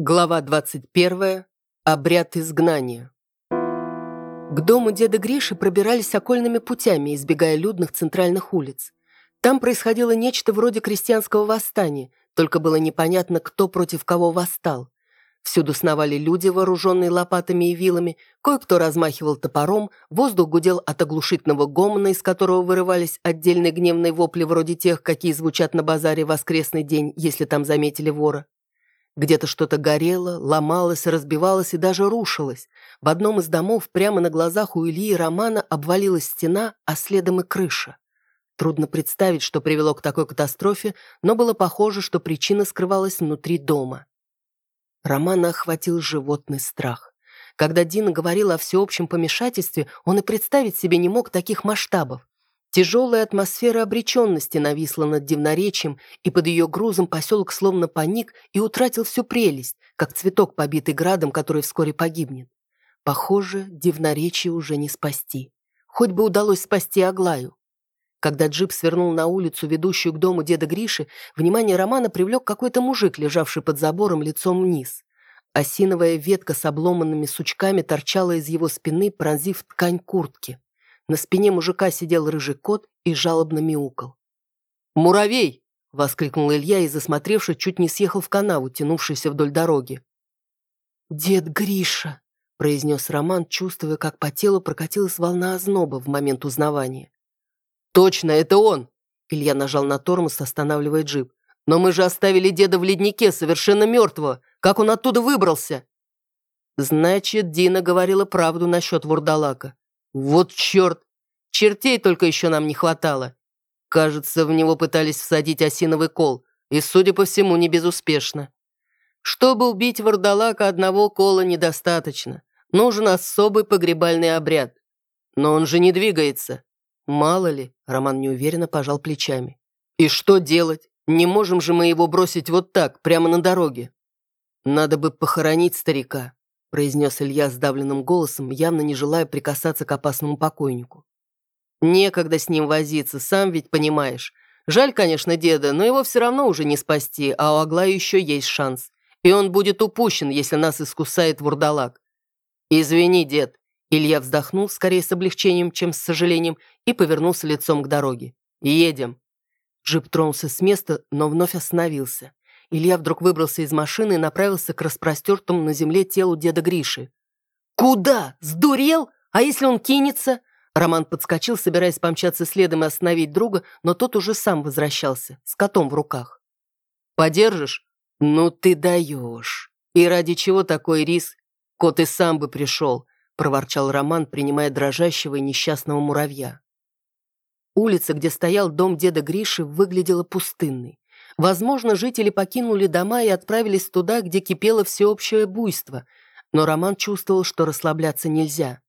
Глава 21. Обряд изгнания. К дому деда Гриши пробирались окольными путями, избегая людных центральных улиц. Там происходило нечто вроде крестьянского восстания, только было непонятно, кто против кого восстал. Всюду сновали люди, вооруженные лопатами и вилами, кое-кто размахивал топором, воздух гудел от оглушительного гомона, из которого вырывались отдельные гневные вопли вроде тех, какие звучат на базаре в воскресный день, если там заметили вора. Где-то что-то горело, ломалось, разбивалось и даже рушилось. В одном из домов прямо на глазах у Ильи и Романа обвалилась стена, а следом и крыша. Трудно представить, что привело к такой катастрофе, но было похоже, что причина скрывалась внутри дома. Романа охватил животный страх. Когда Дина говорила о всеобщем помешательстве, он и представить себе не мог таких масштабов. Тяжелая атмосфера обреченности нависла над Дивноречием, и под ее грузом поселок словно паник и утратил всю прелесть, как цветок, побитый градом, который вскоре погибнет. Похоже, Дивноречие уже не спасти. Хоть бы удалось спасти Аглаю. Когда джип свернул на улицу, ведущую к дому деда Гриши, внимание Романа привлек какой-то мужик, лежавший под забором лицом вниз. Осиновая ветка с обломанными сучками торчала из его спины, пронзив ткань куртки. На спине мужика сидел рыжий кот и жалобно мяукал. «Муравей!» — воскликнул Илья и, засмотревшись, чуть не съехал в канаву, тянувшуюся вдоль дороги. «Дед Гриша!» — произнес Роман, чувствуя, как по телу прокатилась волна озноба в момент узнавания. «Точно, это он!» Илья нажал на тормоз, останавливая джип. «Но мы же оставили деда в леднике, совершенно мертвого. Как он оттуда выбрался?» Значит, Дина говорила правду насчет вурдалака. Вот черт! Чертей только еще нам не хватало. Кажется, в него пытались всадить осиновый кол, и, судя по всему, не безуспешно. Чтобы убить вардалака, одного кола недостаточно. Нужен особый погребальный обряд. Но он же не двигается. Мало ли, Роман неуверенно пожал плечами. И что делать? Не можем же мы его бросить вот так, прямо на дороге. Надо бы похоронить старика произнес Илья сдавленным голосом, явно не желая прикасаться к опасному покойнику. «Некогда с ним возиться, сам ведь понимаешь. Жаль, конечно, деда, но его все равно уже не спасти, а у Аглая еще есть шанс. И он будет упущен, если нас искусает вурдалак. Извини, дед». Илья вздохнул, скорее с облегчением, чем с сожалением, и повернулся лицом к дороге. «Едем». Джип тронулся с места, но вновь остановился. Илья вдруг выбрался из машины и направился к распростертому на земле телу деда Гриши. «Куда? Сдурел? А если он кинется?» Роман подскочил, собираясь помчаться следом и остановить друга, но тот уже сам возвращался, с котом в руках. «Подержишь? Ну ты даешь. И ради чего такой рис? Кот и сам бы пришел», проворчал Роман, принимая дрожащего и несчастного муравья. Улица, где стоял дом деда Гриши, выглядела пустынной. Возможно, жители покинули дома и отправились туда, где кипело всеобщее буйство, но Роман чувствовал, что расслабляться нельзя.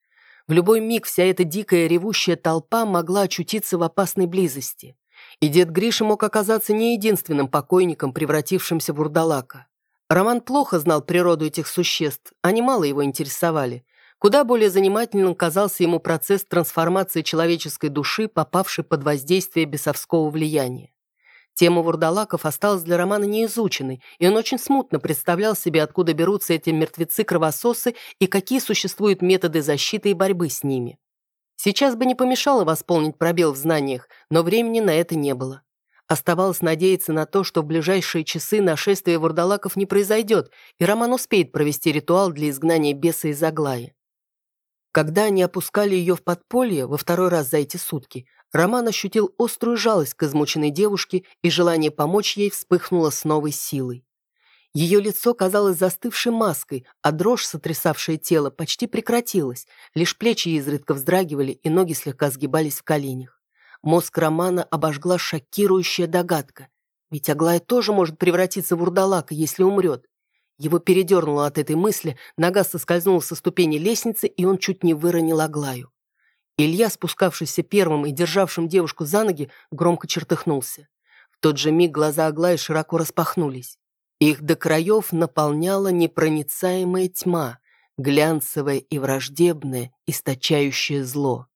В любой миг вся эта дикая ревущая толпа могла очутиться в опасной близости. И дед Гриша мог оказаться не единственным покойником, превратившимся в урдалака. Роман плохо знал природу этих существ, они мало его интересовали. Куда более занимательным казался ему процесс трансформации человеческой души, попавшей под воздействие бесовского влияния. Тема вурдалаков осталась для Романа неизученной, и он очень смутно представлял себе, откуда берутся эти мертвецы-кровососы и какие существуют методы защиты и борьбы с ними. Сейчас бы не помешало восполнить пробел в знаниях, но времени на это не было. Оставалось надеяться на то, что в ближайшие часы нашествие вурдалаков не произойдет, и Роман успеет провести ритуал для изгнания беса из Аглаи. Когда они опускали ее в подполье во второй раз за эти сутки, Роман ощутил острую жалость к измученной девушке, и желание помочь ей вспыхнуло с новой силой. Ее лицо казалось застывшей маской, а дрожь, сотрясавшая тело, почти прекратилась, лишь плечи изредка вздрагивали и ноги слегка сгибались в коленях. Мозг Романа обожгла шокирующая догадка. Ведь Аглая тоже может превратиться в урдалака, если умрет. Его передернуло от этой мысли, нога соскользнула со ступени лестницы, и он чуть не выронил Аглаю. Илья, спускавшийся первым и державшим девушку за ноги, громко чертыхнулся. В тот же миг глаза Аглаи широко распахнулись. Их до краев наполняла непроницаемая тьма, глянцевая и враждебная, источающая зло.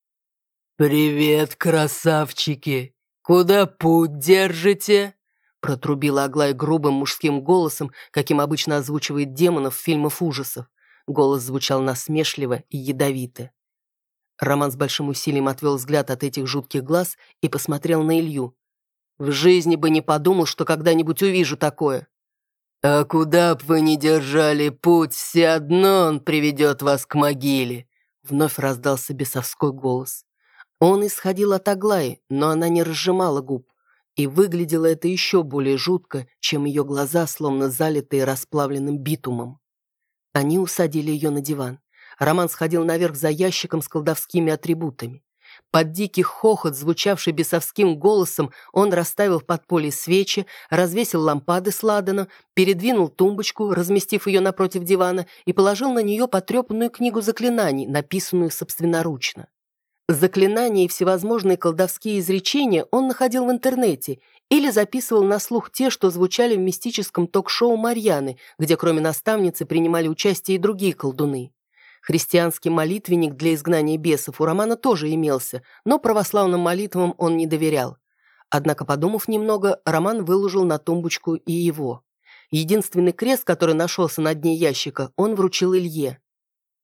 «Привет, красавчики! Куда путь держите?» протрубила Аглая грубым мужским голосом, каким обычно озвучивает демонов в фильмах ужасов. Голос звучал насмешливо и ядовито. Роман с большим усилием отвел взгляд от этих жутких глаз и посмотрел на Илью. «В жизни бы не подумал, что когда-нибудь увижу такое». «А куда б вы ни держали путь, все одно он приведет вас к могиле», вновь раздался бесовской голос. Он исходил от Аглаи, но она не разжимала губ. И выглядело это еще более жутко, чем ее глаза, словно залитые расплавленным битумом. Они усадили ее на диван. Роман сходил наверх за ящиком с колдовскими атрибутами. Под дикий хохот, звучавший бесовским голосом, он расставил в подполье свечи, развесил лампады с ладана, передвинул тумбочку, разместив ее напротив дивана, и положил на нее потрепанную книгу заклинаний, написанную собственноручно. Заклинания и всевозможные колдовские изречения он находил в интернете или записывал на слух те, что звучали в мистическом ток-шоу Марьяны, где кроме наставницы принимали участие и другие колдуны. Христианский молитвенник для изгнания бесов у Романа тоже имелся, но православным молитвам он не доверял. Однако, подумав немного, Роман выложил на тумбочку и его. Единственный крест, который нашелся на дне ящика, он вручил Илье.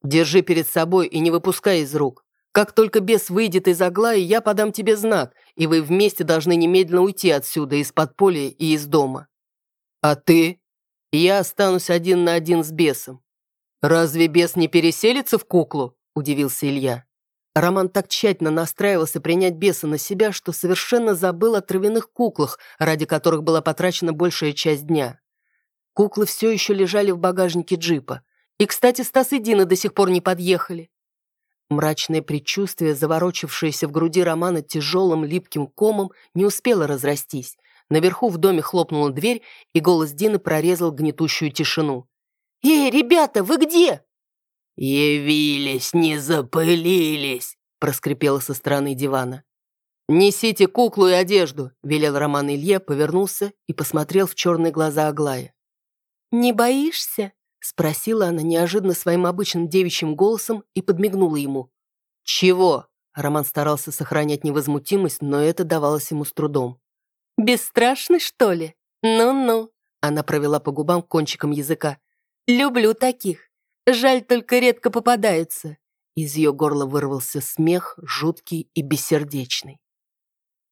«Держи перед собой и не выпускай из рук. Как только бес выйдет из Аглаи, я подам тебе знак, и вы вместе должны немедленно уйти отсюда, из подполья и из дома. А ты? Я останусь один на один с бесом. «Разве бес не переселится в куклу?» – удивился Илья. Роман так тщательно настраивался принять беса на себя, что совершенно забыл о травяных куклах, ради которых была потрачена большая часть дня. Куклы все еще лежали в багажнике джипа. И, кстати, Стас и Дина до сих пор не подъехали. Мрачное предчувствие, заворочившееся в груди Романа тяжелым липким комом, не успело разрастись. Наверху в доме хлопнула дверь, и голос Дины прорезал гнетущую тишину. «Эй, ребята, вы где?» «Явились, не запылились», — проскрипело со стороны дивана. «Несите куклу и одежду», — велел Роман Илье, повернулся и посмотрел в черные глаза Аглая. «Не боишься?» — спросила она неожиданно своим обычным девичьим голосом и подмигнула ему. «Чего?» — Роман старался сохранять невозмутимость, но это давалось ему с трудом. «Бесстрашный, что ли? Ну-ну», — она провела по губам кончиком языка. Люблю таких. Жаль, только редко попадаются. Из ее горла вырвался смех, жуткий и бессердечный.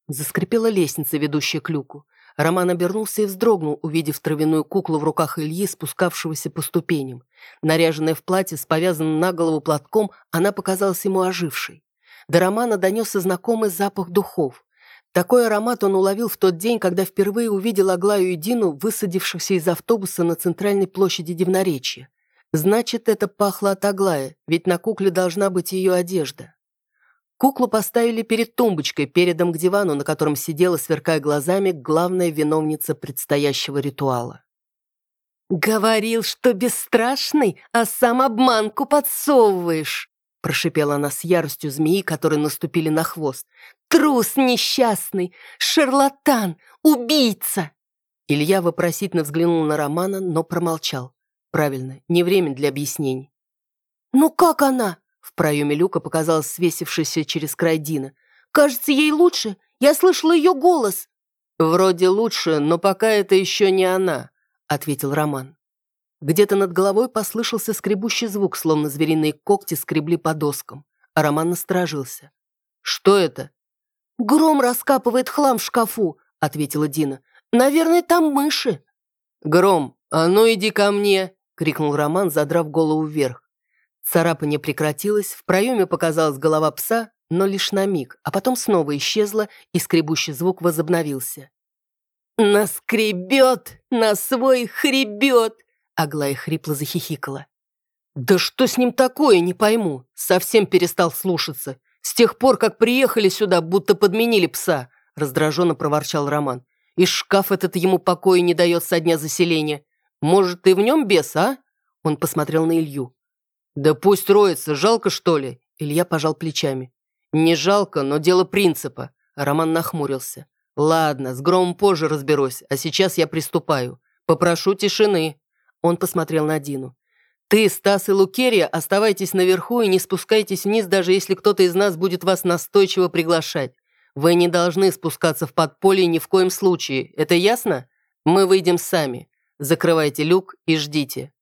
Заскрипела лестница, ведущая к люку. Роман обернулся и вздрогнул, увидев травяную куклу в руках Ильи, спускавшегося по ступеням. Наряженная в платье с повязанным на голову платком, она показалась ему ожившей. До Романа донесся знакомый запах духов. Такой аромат он уловил в тот день, когда впервые увидел Аглаю и Дину, высадившихся из автобуса на центральной площади Дивноречья. Значит, это пахло от Аглая, ведь на кукле должна быть ее одежда. Куклу поставили перед тумбочкой, передом к дивану, на котором сидела, сверкая глазами, главная виновница предстоящего ритуала. «Говорил, что бесстрашный, а сам обманку подсовываешь!» Прошипела она с яростью змеи, которые наступили на хвост. «Трус несчастный! Шарлатан! Убийца!» Илья вопросительно взглянул на Романа, но промолчал. Правильно, не время для объяснений. «Ну как она?» В проеме люка показалась свесившаяся через край Дина. «Кажется, ей лучше. Я слышала ее голос». «Вроде лучше, но пока это еще не она», — ответил Роман. Где-то над головой послышался скребущий звук, словно звериные когти скребли по доскам. А Роман насторожился. «Что это?» «Гром раскапывает хлам в шкафу», — ответила Дина. «Наверное, там мыши». «Гром, а ну иди ко мне!» — крикнул Роман, задрав голову вверх. Царапание прекратилось, в проеме показалась голова пса, но лишь на миг, а потом снова исчезла, и скребущий звук возобновился. «Наскребет на свой хребет!» Аглая хрипло захихикала. «Да что с ним такое, не пойму. Совсем перестал слушаться. С тех пор, как приехали сюда, будто подменили пса», раздраженно проворчал Роман. «И шкаф этот ему покоя не дает со дня заселения. Может, ты в нем бес, а?» Он посмотрел на Илью. «Да пусть роется, жалко, что ли?» Илья пожал плечами. «Не жалко, но дело принципа». Роман нахмурился. «Ладно, с громом позже разберусь, а сейчас я приступаю. Попрошу тишины». Он посмотрел на Дину. «Ты, Стас и Лукерия, оставайтесь наверху и не спускайтесь вниз, даже если кто-то из нас будет вас настойчиво приглашать. Вы не должны спускаться в подполье ни в коем случае. Это ясно? Мы выйдем сами. Закрывайте люк и ждите».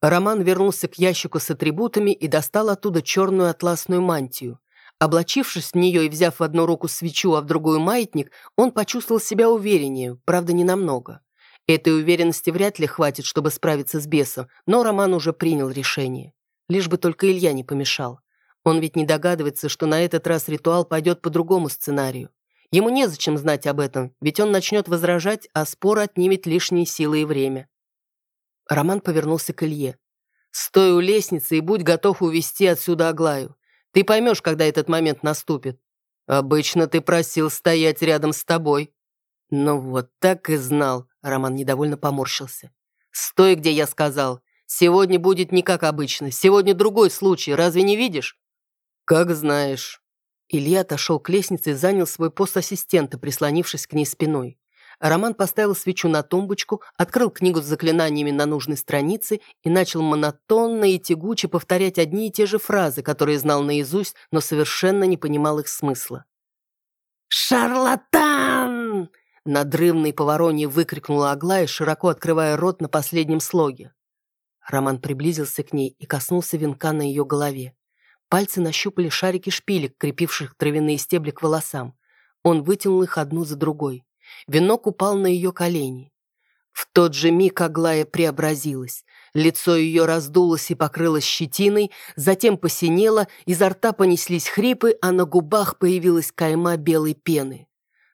Роман вернулся к ящику с атрибутами и достал оттуда черную атласную мантию. Облачившись в нее и взяв в одну руку свечу, а в другую маятник, он почувствовал себя увереннее, правда, не намного. Этой уверенности вряд ли хватит, чтобы справиться с бесом, но Роман уже принял решение. Лишь бы только Илья не помешал. Он ведь не догадывается, что на этот раз ритуал пойдет по другому сценарию. Ему незачем знать об этом, ведь он начнет возражать, а спор отнимет лишние силы и время. Роман повернулся к Илье. «Стой у лестницы и будь готов увести отсюда Аглаю. Ты поймешь, когда этот момент наступит. Обычно ты просил стоять рядом с тобой». «Ну вот, так и знал», — Роман недовольно поморщился. «Стой, где я сказал. Сегодня будет не как обычно. Сегодня другой случай, разве не видишь?» «Как знаешь». Илья отошел к лестнице и занял свой пост ассистента, прислонившись к ней спиной. Роман поставил свечу на тумбочку, открыл книгу с заклинаниями на нужной странице и начал монотонно и тягуче повторять одни и те же фразы, которые знал наизусть, но совершенно не понимал их смысла. «Шарлатан!» Надрывный поворонье выкрикнула Аглая, широко открывая рот на последнем слоге. Роман приблизился к ней и коснулся венка на ее голове. Пальцы нащупали шарики шпилек, крепивших травяные стебли к волосам. Он вытянул их одну за другой. Венок упал на ее колени. В тот же миг Аглая преобразилась. Лицо ее раздулось и покрылось щетиной, затем посинело, изо рта понеслись хрипы, а на губах появилась кайма белой пены.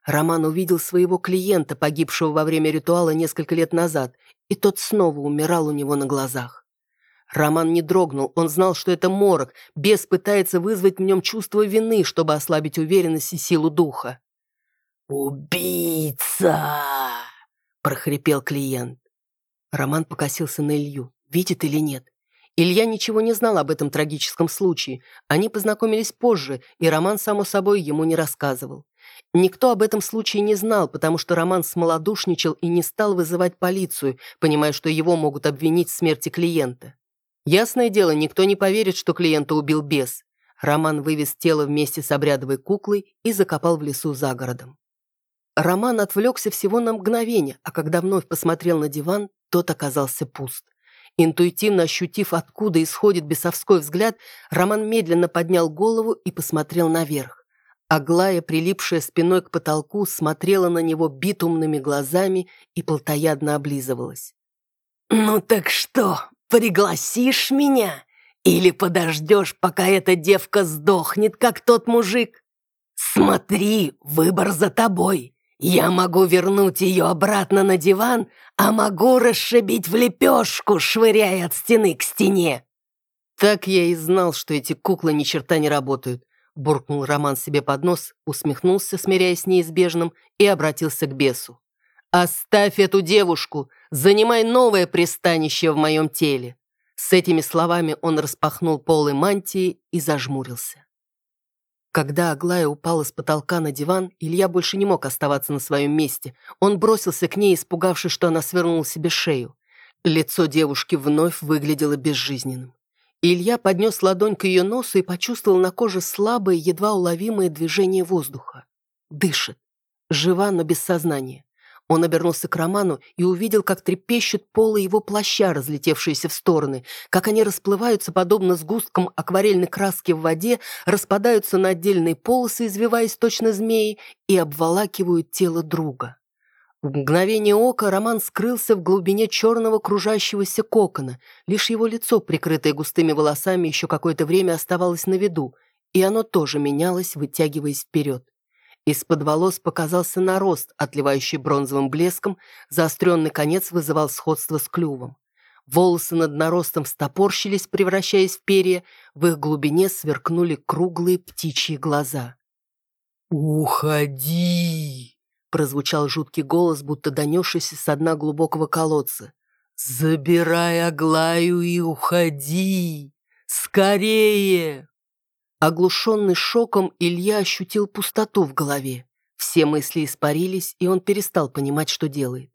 Роман увидел своего клиента, погибшего во время ритуала несколько лет назад, и тот снова умирал у него на глазах. Роман не дрогнул, он знал, что это морок, бес пытается вызвать в нем чувство вины, чтобы ослабить уверенность и силу духа. «Убийца!» – прохрипел клиент. Роман покосился на Илью. Видит или нет? Илья ничего не знал об этом трагическом случае. Они познакомились позже, и Роман, само собой, ему не рассказывал. Никто об этом случае не знал, потому что Роман смолодушничал и не стал вызывать полицию, понимая, что его могут обвинить в смерти клиента. Ясное дело, никто не поверит, что клиента убил бес. Роман вывез тело вместе с обрядовой куклой и закопал в лесу за городом. Роман отвлекся всего на мгновение, а когда вновь посмотрел на диван, тот оказался пуст. Интуитивно ощутив, откуда исходит бесовской взгляд, Роман медленно поднял голову и посмотрел наверх. Аглая, прилипшая спиной к потолку, смотрела на него битумными глазами и плотоядно облизывалась. «Ну так что, пригласишь меня? Или подождешь, пока эта девка сдохнет, как тот мужик? Смотри, выбор за тобой. Я могу вернуть ее обратно на диван, а могу расшибить в лепешку, швыряя от стены к стене. Так я и знал, что эти куклы ни черта не работают. Буркнул Роман себе под нос, усмехнулся, смиряясь с неизбежным, и обратился к бесу. «Оставь эту девушку! Занимай новое пристанище в моем теле!» С этими словами он распахнул полы мантии и зажмурился. Когда Аглая упала с потолка на диван, Илья больше не мог оставаться на своем месте. Он бросился к ней, испугавшись, что она свернула себе шею. Лицо девушки вновь выглядело безжизненным. Илья поднес ладонь к ее носу и почувствовал на коже слабое, едва уловимое движение воздуха. Дышит. Жива, но без сознания. Он обернулся к Роману и увидел, как трепещут полы его плаща, разлетевшиеся в стороны, как они расплываются, подобно сгусткам акварельной краски в воде, распадаются на отдельные полосы, извиваясь точно змеи, и обволакивают тело друга. В мгновение ока Роман скрылся в глубине черного кружащегося кокона, лишь его лицо, прикрытое густыми волосами, еще какое-то время оставалось на виду, и оно тоже менялось, вытягиваясь вперед. Из-под волос показался нарост, отливающий бронзовым блеском, заостренный конец вызывал сходство с клювом. Волосы над наростом стопорщились, превращаясь в перья, в их глубине сверкнули круглые птичьи глаза. «Уходи!» — прозвучал жуткий голос, будто донесшийся с дна глубокого колодца. «Забирай Аглаю и уходи! Скорее!» Оглушенный шоком, Илья ощутил пустоту в голове. Все мысли испарились, и он перестал понимать, что делает.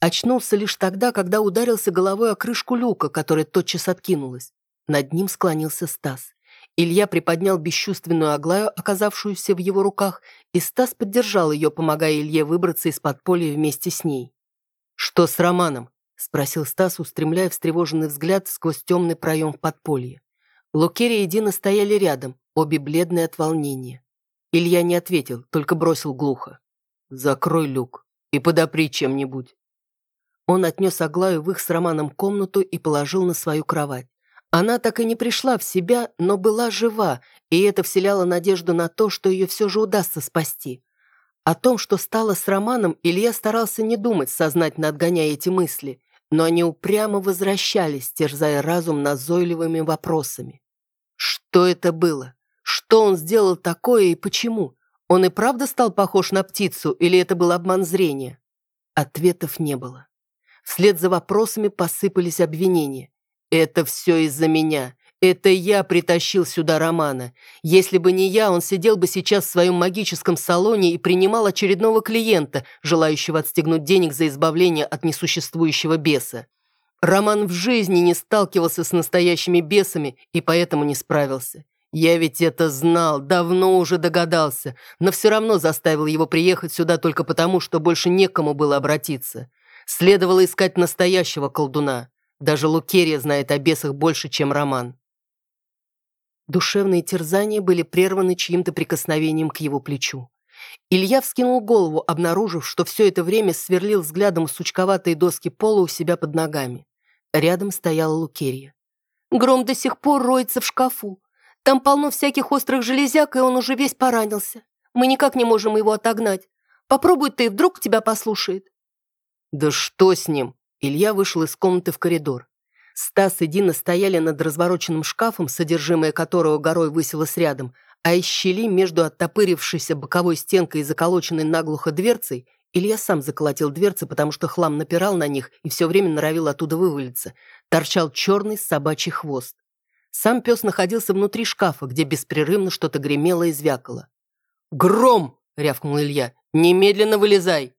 Очнулся лишь тогда, когда ударился головой о крышку люка, которая тотчас откинулась. Над ним склонился Стас. Илья приподнял бесчувственную Аглаю, оказавшуюся в его руках, и Стас поддержал ее, помогая Илье выбраться из подполья вместе с ней. «Что с Романом?» — спросил Стас, устремляя встревоженный взгляд сквозь темный проем в подполье. Лукерия и Дина стояли рядом, обе бледные от волнения. Илья не ответил, только бросил глухо. «Закрой люк и подопри чем-нибудь». Он отнес Аглаю в их с Романом комнату и положил на свою кровать. Она так и не пришла в себя, но была жива, и это вселяло надежду на то, что ее все же удастся спасти. О том, что стало с Романом, Илья старался не думать, сознательно отгоняя эти мысли, но они упрямо возвращались, терзая разум назойливыми вопросами. Что это было? Что он сделал такое и почему? Он и правда стал похож на птицу, или это был обман зрения? Ответов не было. Вслед за вопросами посыпались обвинения. «Это все из-за меня. Это я притащил сюда Романа. Если бы не я, он сидел бы сейчас в своем магическом салоне и принимал очередного клиента, желающего отстегнуть денег за избавление от несуществующего беса. Роман в жизни не сталкивался с настоящими бесами и поэтому не справился. Я ведь это знал, давно уже догадался, но все равно заставил его приехать сюда только потому, что больше некому было обратиться. Следовало искать настоящего колдуна. Даже Лукерия знает о бесах больше, чем Роман. Душевные терзания были прерваны чьим-то прикосновением к его плечу. Илья вскинул голову, обнаружив, что все это время сверлил взглядом сучковатые доски пола у себя под ногами. Рядом стояла Лукерия. «Гром до сих пор роется в шкафу. Там полно всяких острых железяк, и он уже весь поранился. Мы никак не можем его отогнать. Попробуй ты, вдруг тебя послушает». «Да что с ним?» Илья вышел из комнаты в коридор. Стас и Дина стояли над развороченным шкафом, содержимое которого горой высилось рядом, а из щели между оттопырившейся боковой стенкой и заколоченной наглухо дверцей Илья сам заколотил дверцы, потому что хлам напирал на них и все время норовил оттуда вывалиться. Торчал черный собачий хвост. Сам пес находился внутри шкафа, где беспрерывно что-то гремело и звякало. «Гром!» — рявкнул Илья. «Немедленно вылезай!»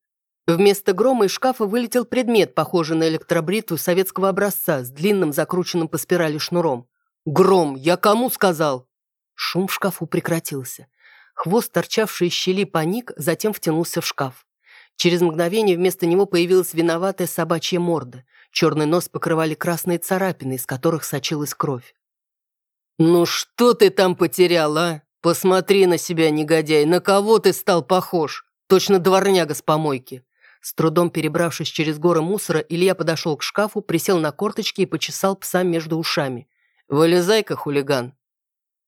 Вместо грома из шкафа вылетел предмет, похожий на электробритву советского образца с длинным закрученным по спирали шнуром. «Гром! Я кому сказал?» Шум в шкафу прекратился. Хвост, торчавший из щели, паник, затем втянулся в шкаф. Через мгновение вместо него появилась виноватая собачья морда. Черный нос покрывали красные царапины, из которых сочилась кровь. «Ну что ты там потерял, а? Посмотри на себя, негодяй, на кого ты стал похож? Точно дворняга с помойки!» С трудом перебравшись через горы мусора, Илья подошел к шкафу, присел на корточки и почесал пса между ушами. «Вылезай-ка, хулиган!»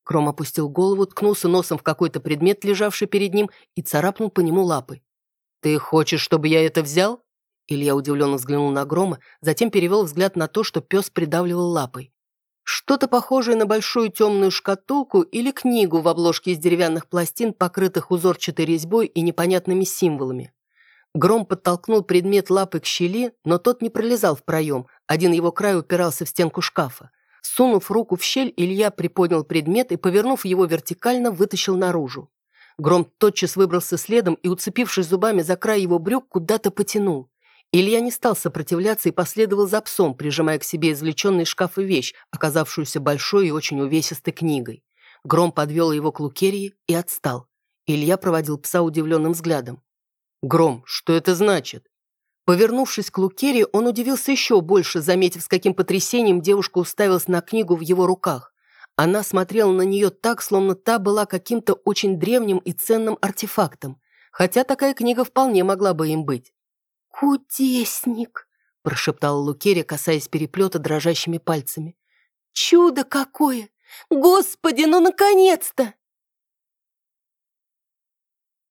Кром опустил голову, ткнулся носом в какой-то предмет, лежавший перед ним, и царапнул по нему лапой. «Ты хочешь, чтобы я это взял?» Илья удивленно взглянул на Грома, затем перевел взгляд на то, что пес придавливал лапой. Что-то похожее на большую темную шкатулку или книгу в обложке из деревянных пластин, покрытых узорчатой резьбой и непонятными символами. Гром подтолкнул предмет лапы к щели, но тот не пролезал в проем, один его край упирался в стенку шкафа. Сунув руку в щель, Илья приподнял предмет и, повернув его вертикально, вытащил наружу. Гром тотчас выбрался следом и, уцепившись зубами за край его брюк, куда-то потянул. Илья не стал сопротивляться и последовал за псом, прижимая к себе извлеченный из шкафа вещь, оказавшуюся большой и очень увесистой книгой. Гром подвел его к Лукерии и отстал. Илья проводил пса удивленным взглядом. Гром, что это значит? Повернувшись к Лукере, он удивился еще больше, заметив, с каким потрясением девушка уставилась на книгу в его руках. Она смотрела на нее так, словно та была каким-то очень древним и ценным артефактом, хотя такая книга вполне могла бы им быть. «Кудесник!» – прошептала Лукерия, касаясь переплета дрожащими пальцами. «Чудо какое! Господи, ну наконец-то!»